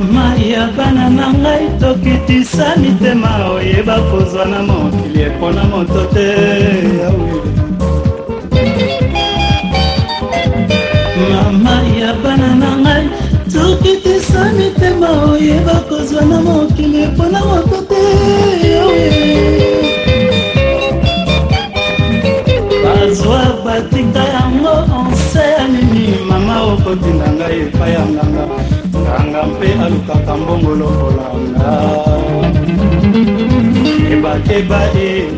mariakana na ngai tokitisani tema oyeba kozwa na mokili epona moto te mama ya bana na ngai tokitisani tema oyeba kozwa na kambongo lokolanga ebakeba e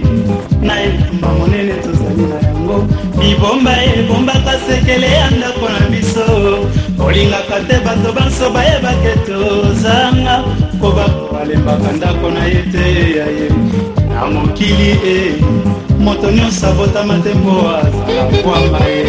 na etumba monene tozali na yango bibomba ebombaka sekele ya ndako na biso olingaka te bato banso bayebake tozanga po bato balembaka ndako na ye te ya ye na mokili e moto nyonso abotama te mpo azala kwamba ye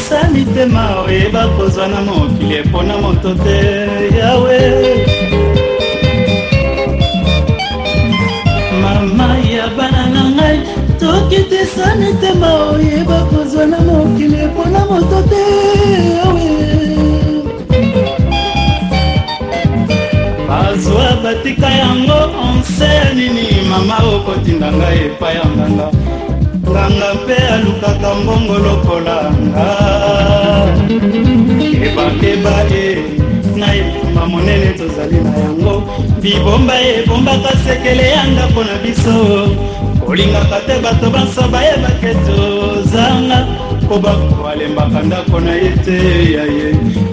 esali te ma oyeba kozwa na mokili epona moto te yawe mama ya bana na ngai toki te esali te ma oyeba kozwa na mokili epona moto te yawe bazwa batika yango onse nini mama okotinda ngai epai ya nganga nganga mpe alukaka mbongo lokola nga kebakeba e na ebumba monene tozali na yango bibomba ebombaka sekele yanga mpo na biso kolingaka te bato banso bayebake tozanga po bakobalembaka ndako na ye te ya ye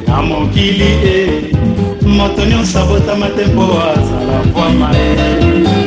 na mokili e moto nyonso abotama te mpo azala bwama ye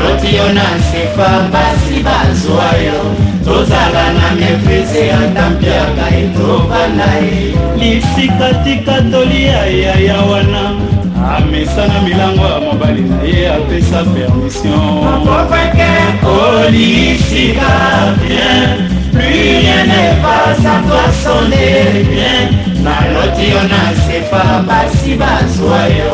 yo na nsefa basi bazwa yo tozala na meprise ata mpiaka etovanda ye lisikatika tolia ya ya wana amesa na milango ya mobali na ye apesa permission akofeke olisika bien ça doit sonner bien naloti yo nasepa basi bazwa yo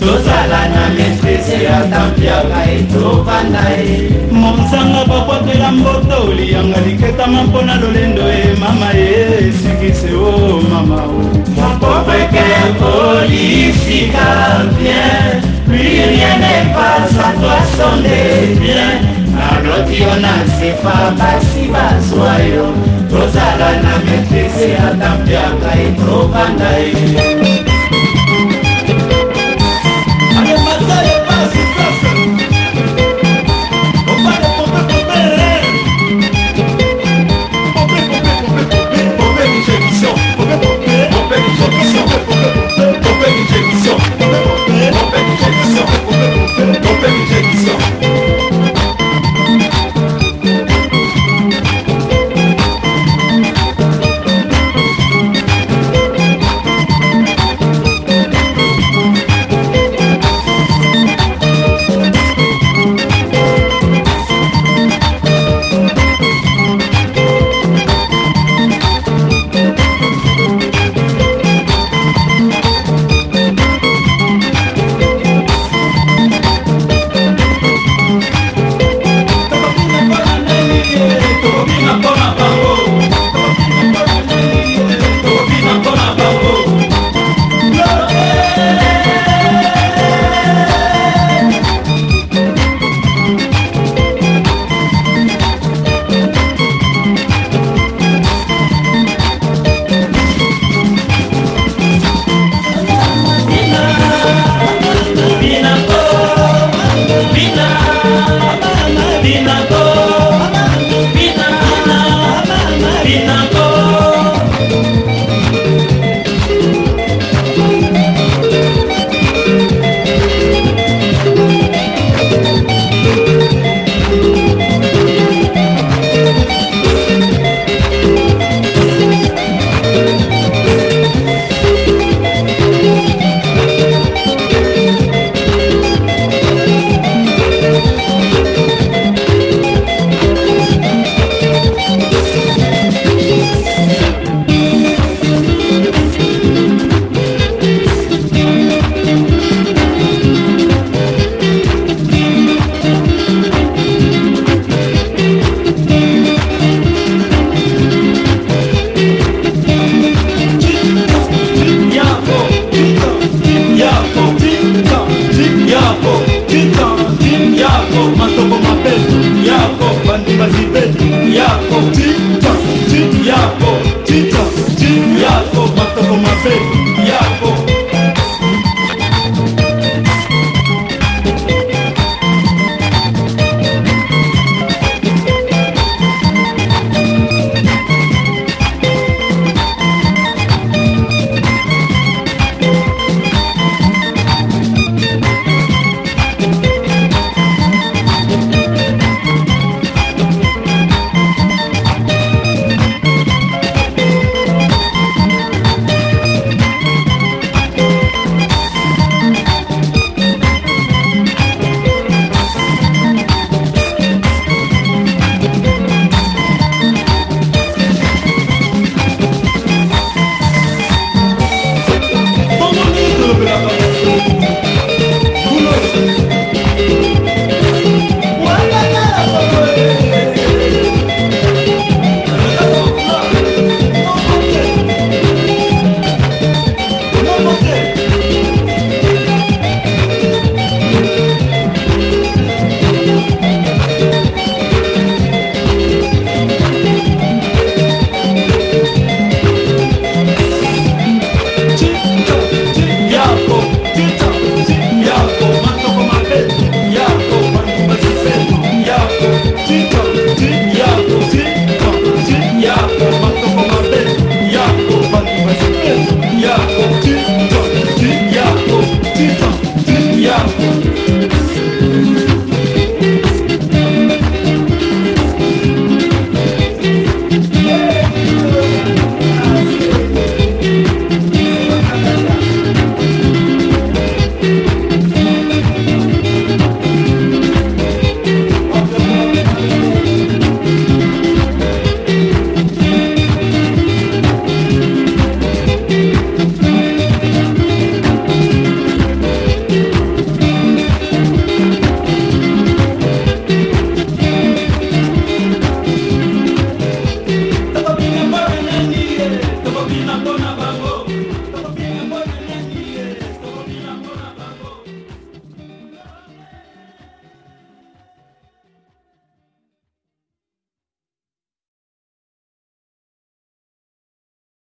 tozala na maîtrise ya tampiaka etovanda ye mosanga babwakela mboto oliyanga liketama mpona lolendo e mama ye esikise o mama mopovreke olisika bien plus rien ne passe à toi sonner bien balotio na nsefa basi bazwa yo tozala na metrese ata mpe ya ngai tovanda ye